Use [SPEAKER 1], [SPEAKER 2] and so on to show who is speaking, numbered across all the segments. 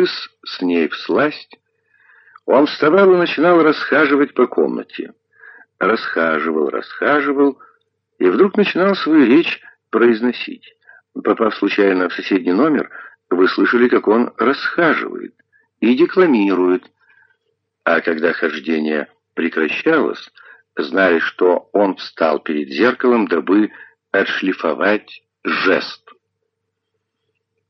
[SPEAKER 1] Напившись с ней в сласть, он вставал и начинал расхаживать по комнате. Расхаживал, расхаживал, и вдруг начинал свою речь произносить. Попав случайно в соседний номер, вы слышали, как он расхаживает и декламирует. А когда хождение прекращалось, зная, что он встал перед зеркалом, дабы отшлифовать жест.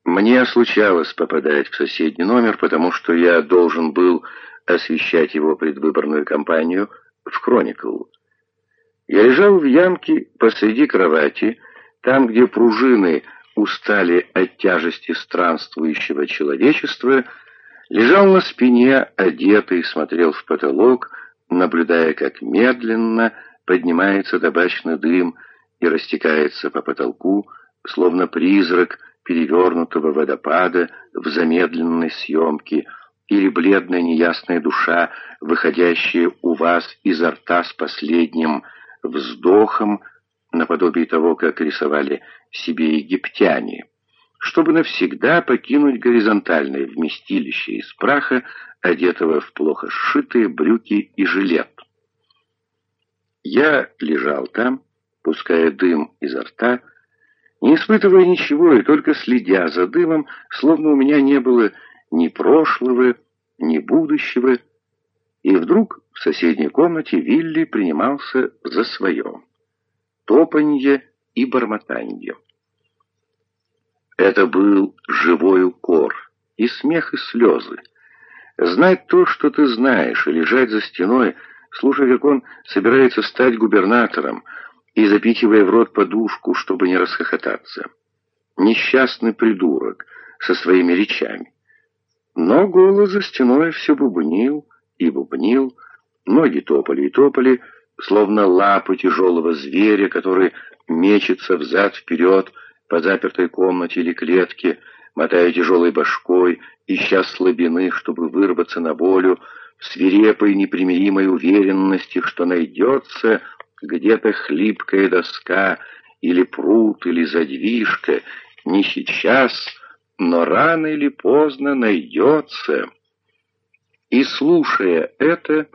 [SPEAKER 1] Мне случалось попадать в соседний номер, потому что я должен был освещать его предвыборную кампанию в «Кроникл». Я лежал в ямке посреди кровати, там, где пружины устали от тяжести странствующего человечества, лежал на спине, одетый, смотрел в потолок, наблюдая, как медленно поднимается табачный дым и растекается по потолку, словно призрак перевернутого водопада в замедленной съемке, или бледная неясная душа, выходящая у вас изо рта с последним вздохом, наподобие того, как рисовали себе египтяне, чтобы навсегда покинуть горизонтальное вместилище из праха, одетого в плохо сшитые брюки и жилет. Я лежал там, пуская дым изо рта, не испытывая ничего и только следя за дымом, словно у меня не было ни прошлого, ни будущего, и вдруг в соседней комнате Вилли принимался за свое. Топанье и бормотанье. Это был живой укор, и смех, и слезы. Знать то, что ты знаешь, и лежать за стеной, слушая, как он собирается стать губернатором, и запихивая в рот подушку, чтобы не расхохотаться. Несчастный придурок со своими речами. Но голос за стеной все бубнил и бубнил, ноги топали и топали, словно лапы тяжелого зверя, который мечется взад-вперед по запертой комнате или клетке, мотая тяжелой башкой, ища слабины, чтобы вырваться на волю, в свирепой непримиримой уверенности, что найдется где-то хлипкая доска или пруд, или задвижка, не сейчас, но рано или поздно найдется. И, слушая это,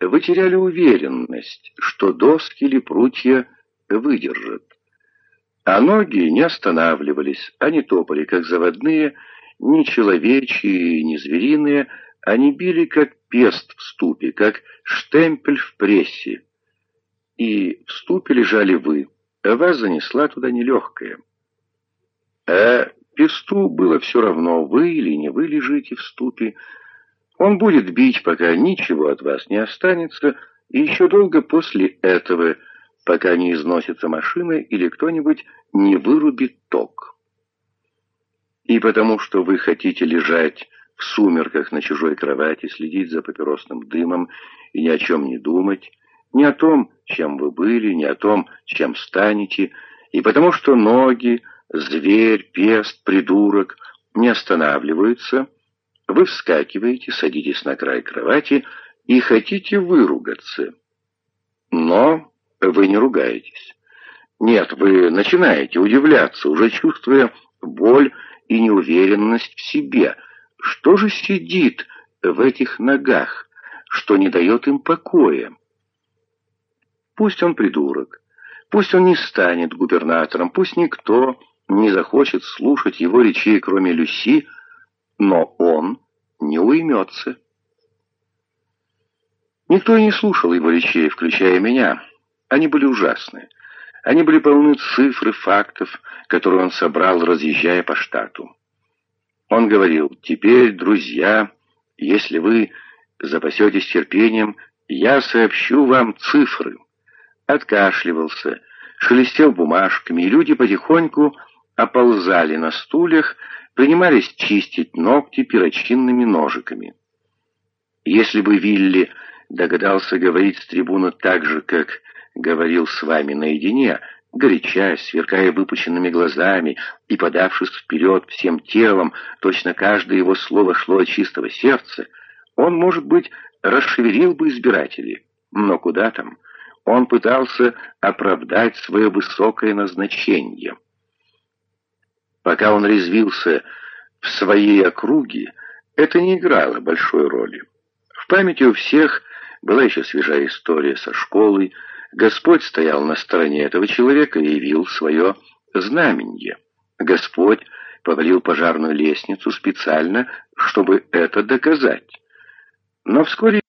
[SPEAKER 1] вы теряли уверенность, что доски или прутья выдержат. А ноги не останавливались, они топали, как заводные, не человечьи, не звериные, они били, как пест в ступе, как штемпель в прессе и в ступе лежали вы, вас занесла туда нелегкая. А песту было все равно, вы или не вы лежите в ступе. Он будет бить, пока ничего от вас не останется, и еще долго после этого, пока не износится машина или кто-нибудь не вырубит ток. И потому что вы хотите лежать в сумерках на чужой кровати, следить за папиросным дымом и ни о чем не думать, не о том, чем вы были, не о том, чем станете, и потому что ноги, зверь, пест, придурок не останавливаются, вы вскакиваете, садитесь на край кровати и хотите выругаться. Но вы не ругаетесь. Нет, вы начинаете удивляться, уже чувствуя боль и неуверенность в себе. Что же сидит в этих ногах, что не дает им покоя? Пусть он придурок, пусть он не станет губернатором, пусть никто не захочет слушать его речей, кроме Люси, но он не уймется. Никто и не слушал его речей, включая меня. Они были ужасны. Они были полны цифр и фактов, которые он собрал, разъезжая по штату. Он говорил, «Теперь, друзья, если вы запасетесь терпением, я сообщу вам цифры» откашливался, шелестел бумажками, и люди потихоньку оползали на стульях, принимались чистить ногти перочинными ножиками. Если бы Вилли догадался говорить с трибуны так же, как говорил с вами наедине, горячась, сверкая выпученными глазами и подавшись вперед всем телом, точно каждое его слово шло от чистого сердца, он, может быть, расшевелил бы избирателей. Но куда там? Он пытался оправдать свое высокое назначение. Пока он резвился в своей округе, это не играло большой роли. В памяти у всех была еще свежая история со школой. Господь стоял на стороне этого человека и явил свое знаменье. Господь повалил пожарную лестницу специально, чтобы это доказать. Но вскоре